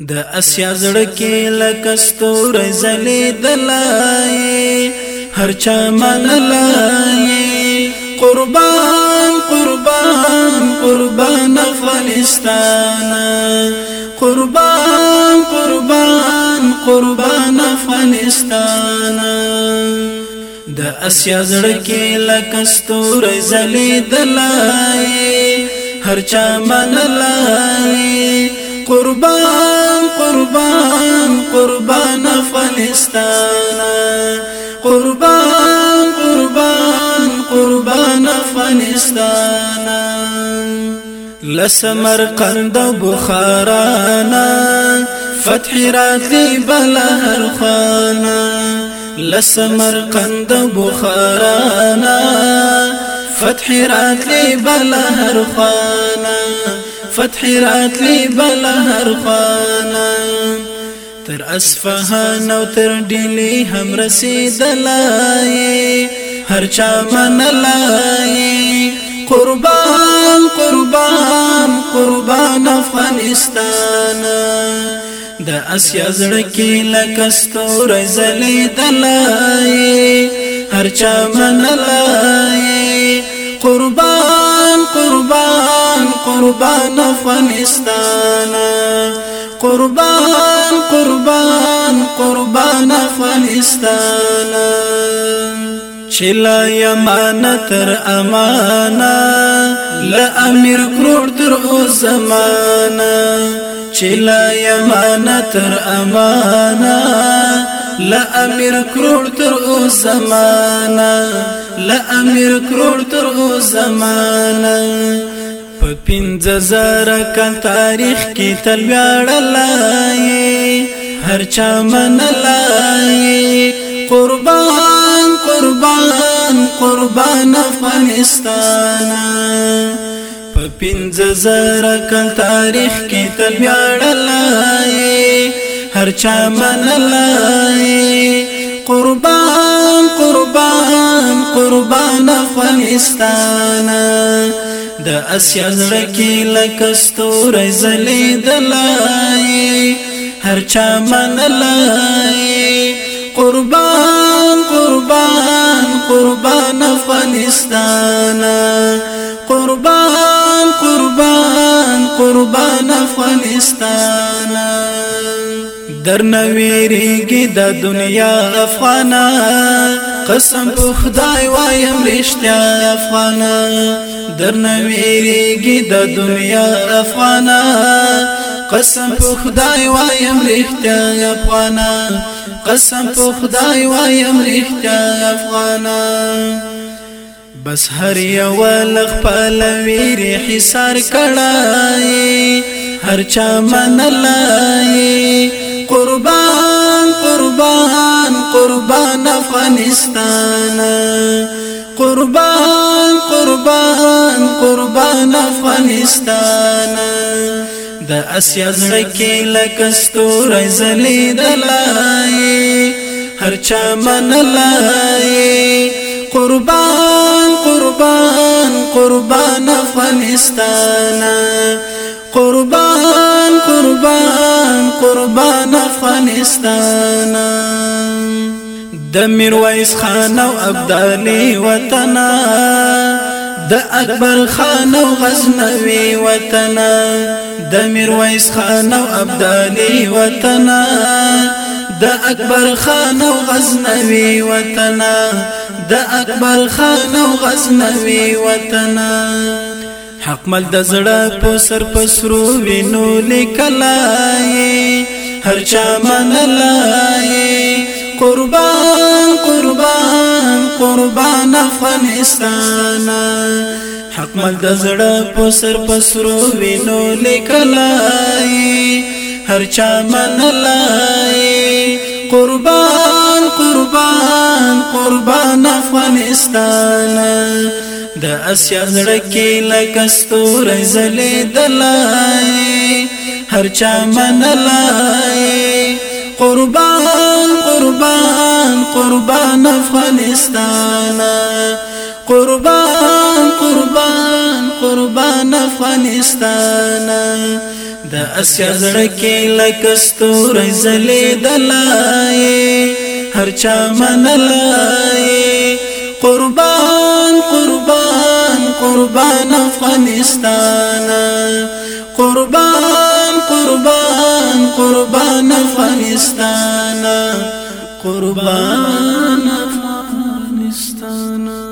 د اسیا زړه کې لکه ستوره ځلېدلی هر چا منلی قربان قربان قربان افغانستان قربان قربان قربان افغانستان د اسیا زړه کې لکه ستوره ځلېدلی هر چا منلی قربان قربان قربان افغانستان قربان قربان قربان افغانستان لسمر قند بخارانا فتح راتي بلا هرخانا خانا لسمر قند بخارانا فتح راتي بلا هرخانا خانا فتح راتلی بل هر خوانا تر اصفهان او تر ډیلی هم رسیدلای هر چا منلای قربان قربان قربان افغانستان د اسیا زړه کې لکه ستورې ځلېدلای هر چا منلای قربان قربان افغانستان قربان قربان قربان افغانستان چلا یمانه تر امانه لا امیر کروڑ تر او زمانه چلا یمانه تر امانه لا امیر کروڑ تر او زمانه لا امیر کروڑ تر او زمانه په پنځه زره کال تاریخ کې تل ویاړلای هر چا منلای قربان قربان قربان افغانستان په پنځه زره کال تاریخ کې تل ویاړلای هر چا منلای قربان قربان قربان افغانستان د اسیا زړه کې لکه ستورې ځلېدلای هر چا منلای قربان قربان قربان افغانستان قربان قربان قربان افغانستان در نویریږي د دنیا افغانا قسم په خدای وایم رښتیا افغانا در نویریږي د دنیا افغانا قسم په خدای وایم رښتیا افغانا قسم په خدای وایم رښتیا افغانا بس هر یو لغ پلویر حصار کړای هر چا منلای قربان قربان قربان افغانستان قربان قربان قربان افغانستان د اسیا زړه کې لکه ستوري ځلېدلای هر چا منلای قربان قربان قربان افغانستان قربان افغانستان د میرویس خان او ابدالي وطن د اکبر خان او غزنوي وطن د میرویس خان او ابدالي وطن د اکبر خان او غزنوي وطن د اکبر خان او غزنوي وطن حق مل د زړه په سر پسرو وینو لیکلای هر چا منلای قربان قربان قربان افغانستان حق مل د زړه په سر پسرو وینو لیکلای هر چا منلای قربان قربان قربان افغانستان د اسیا زړه کې لکه ستورې زلې دلای هر چا منلای قربان قربان قربان افغانستان قربان قربان قربان افغانستان د اسیا زړه کې لکه ستورې زلې دلای هر چا منلای قربان قربان افغانستان قربان قربان قربان افغانستان قربان افغانستان